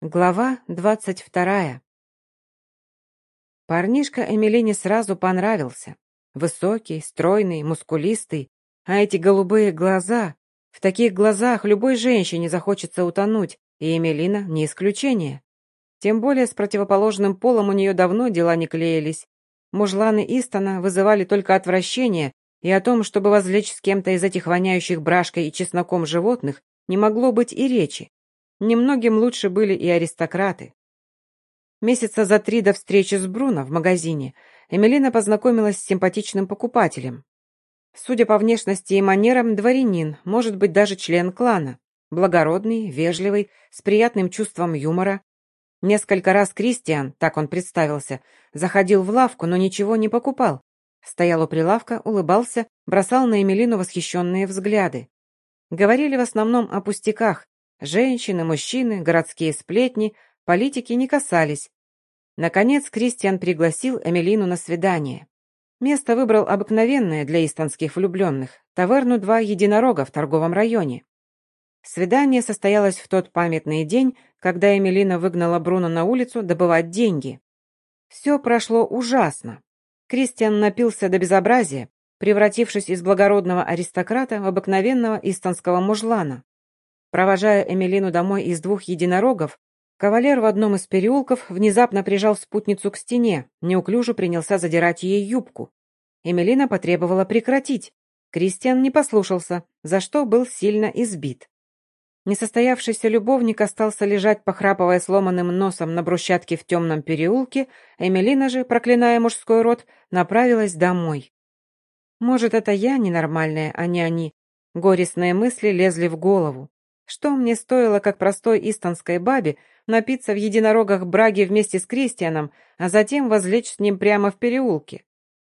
Глава двадцать вторая. Парнишка Эмилине сразу понравился. Высокий, стройный, мускулистый. А эти голубые глаза... В таких глазах любой женщине захочется утонуть, и Эмилина не исключение. Тем более с противоположным полом у нее давно дела не клеились. Мужланы Истона вызывали только отвращение, и о том, чтобы возлечь с кем-то из этих воняющих брашкой и чесноком животных, не могло быть и речи. Немногим лучше были и аристократы. Месяца за три до встречи с Бруно в магазине Эмилина познакомилась с симпатичным покупателем. Судя по внешности и манерам, дворянин, может быть, даже член клана. Благородный, вежливый, с приятным чувством юмора. Несколько раз Кристиан, так он представился, заходил в лавку, но ничего не покупал. Стоял у прилавка, улыбался, бросал на Эмилину восхищенные взгляды. Говорили в основном о пустяках, Женщины, мужчины, городские сплетни, политики не касались. Наконец Кристиан пригласил Эмилину на свидание. Место выбрал обыкновенное для истонских влюбленных – таверну «Два единорога» в торговом районе. Свидание состоялось в тот памятный день, когда Эмилина выгнала Бруно на улицу добывать деньги. Все прошло ужасно. Кристиан напился до безобразия, превратившись из благородного аристократа в обыкновенного истонского мужлана. Провожая Эмилину домой из двух единорогов, кавалер в одном из переулков внезапно прижал спутницу к стене, неуклюже принялся задирать ей юбку. Эмилина потребовала прекратить. Кристиан не послушался, за что был сильно избит. Несостоявшийся любовник остался лежать, похрапывая сломанным носом на брусчатке в темном переулке, Эмилина же, проклиная мужской род, направилась домой. Может, это я ненормальная, а не они? Горестные мысли лезли в голову. Что мне стоило, как простой истонской бабе, напиться в единорогах браги вместе с Кристианом, а затем возлечь с ним прямо в переулке?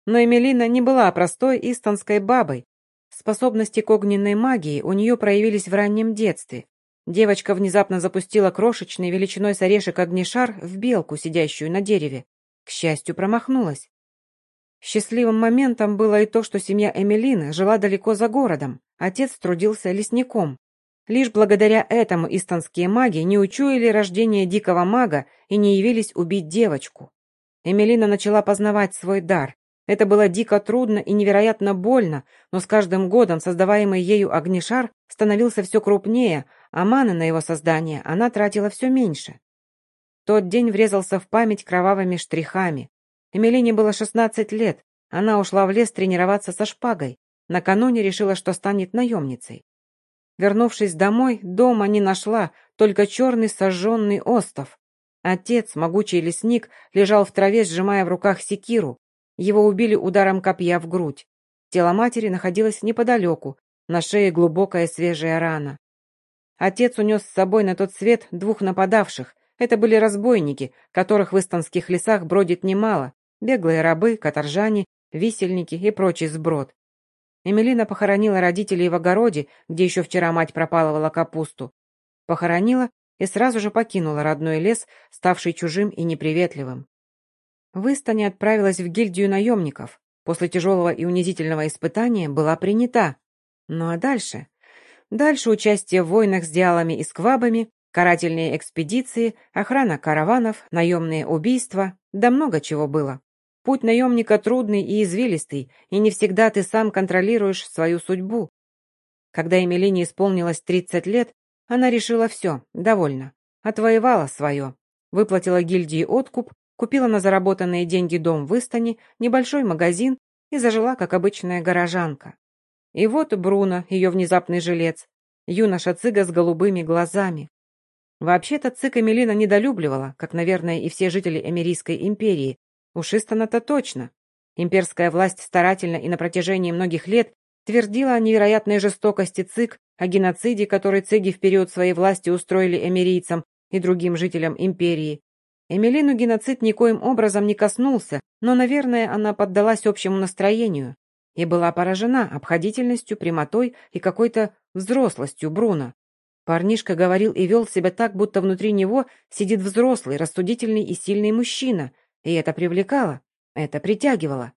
Но Эмилина не была простой истонской бабой. Способности к огненной магии у нее проявились в раннем детстве. Девочка внезапно запустила крошечный величиной с орешек огнешар в белку, сидящую на дереве. К счастью, промахнулась. Счастливым моментом было и то, что семья Эмилины жила далеко за городом. Отец трудился лесником. Лишь благодаря этому истонские маги не учуяли рождение дикого мага и не явились убить девочку. Эмилина начала познавать свой дар. Это было дико трудно и невероятно больно, но с каждым годом создаваемый ею огнешар становился все крупнее, а маны на его создание она тратила все меньше. Тот день врезался в память кровавыми штрихами. Эмилине было 16 лет. Она ушла в лес тренироваться со шпагой. Накануне решила, что станет наемницей. Вернувшись домой, дома не нашла, только черный сожженный остов. Отец, могучий лесник, лежал в траве, сжимая в руках секиру. Его убили ударом копья в грудь. Тело матери находилось неподалеку, на шее глубокая свежая рана. Отец унес с собой на тот свет двух нападавших. Это были разбойники, которых в истонских лесах бродит немало. Беглые рабы, каторжане, висельники и прочий сброд. Эмилина похоронила родителей в огороде, где еще вчера мать пропалывала капусту. Похоронила и сразу же покинула родной лес, ставший чужим и неприветливым. В Истане отправилась в гильдию наемников. После тяжелого и унизительного испытания была принята. Ну а дальше? Дальше участие в войнах с диалами и сквабами, карательные экспедиции, охрана караванов, наемные убийства, да много чего было. Путь наемника трудный и извилистый, и не всегда ты сам контролируешь свою судьбу. Когда Эмилине исполнилось 30 лет, она решила все, довольно. Отвоевала свое. Выплатила гильдии откуп, купила на заработанные деньги дом в Истане, небольшой магазин и зажила, как обычная горожанка. И вот Бруно, ее внезапный жилец, юноша-цыга с голубыми глазами. Вообще-то цык Эмилина недолюбливала, как, наверное, и все жители Эмирийской империи, у Шистона-то точно. Имперская власть старательно и на протяжении многих лет твердила о невероятной жестокости ЦИК, о геноциде, который цыги в период своей власти устроили эмирийцам и другим жителям империи. Эмилину геноцид никоим образом не коснулся, но, наверное, она поддалась общему настроению и была поражена обходительностью, прямотой и какой-то взрослостью Бруно. Парнишка говорил и вел себя так, будто внутри него сидит взрослый, рассудительный и сильный мужчина, и это привлекало, это притягивало.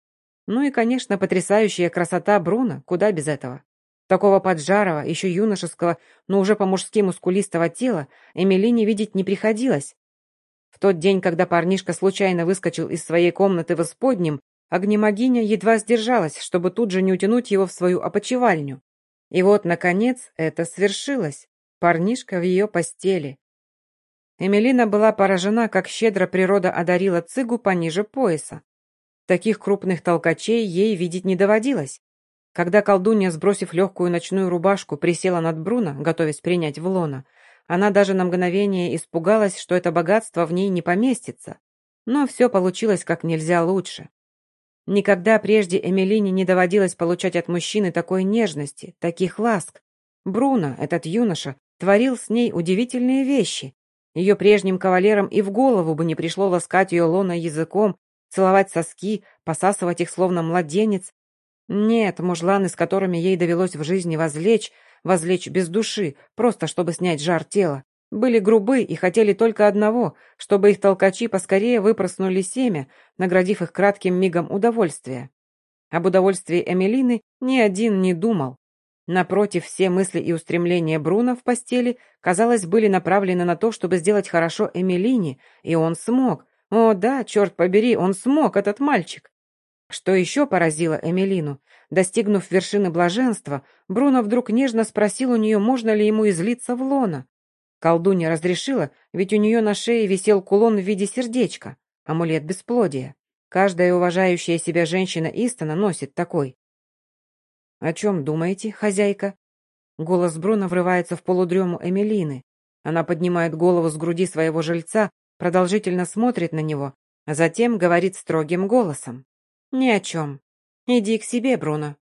Ну и, конечно, потрясающая красота Бруно, куда без этого. Такого поджарого, еще юношеского, но уже по-мужски мускулистого тела Эмилине видеть не приходилось. В тот день, когда парнишка случайно выскочил из своей комнаты в исподнем, огнемогиня едва сдержалась, чтобы тут же не утянуть его в свою опочивальню. И вот, наконец, это свершилось. Парнишка в ее постели. Эмилина была поражена, как щедро природа одарила цыгу пониже пояса. Таких крупных толкачей ей видеть не доводилось. Когда колдунья, сбросив легкую ночную рубашку, присела над Бруно, готовясь принять в лона, она даже на мгновение испугалась, что это богатство в ней не поместится. Но все получилось как нельзя лучше. Никогда прежде Эмилине не доводилось получать от мужчины такой нежности, таких ласк. Бруно, этот юноша, творил с ней удивительные вещи. Ее прежним кавалерам и в голову бы не пришло ласкать ее лона языком, целовать соски, посасывать их словно младенец, нет, мужланы, с которыми ей довелось в жизни возлечь, возлечь без души, просто чтобы снять жар тела, были грубы и хотели только одного, чтобы их толкачи поскорее выпроснули семя, наградив их кратким мигом удовольствия. Об удовольствии Эмилины ни один не думал. Напротив, все мысли и устремления Бруно в постели, казалось, были направлены на то, чтобы сделать хорошо Эмилине, и он смог. О да, черт побери, он смог, этот мальчик. Что еще поразило Эмилину? Достигнув вершины блаженства, Бруно вдруг нежно спросил у нее, можно ли ему излиться в лона. Колдунья разрешила, ведь у нее на шее висел кулон в виде сердечка, амулет бесплодия. Каждая уважающая себя женщина Истона носит такой. «О чем думаете, хозяйка?» Голос Бруно врывается в полудрему Эмилины. Она поднимает голову с груди своего жильца, продолжительно смотрит на него, а затем говорит строгим голосом. «Ни о чем. Иди к себе, Бруно.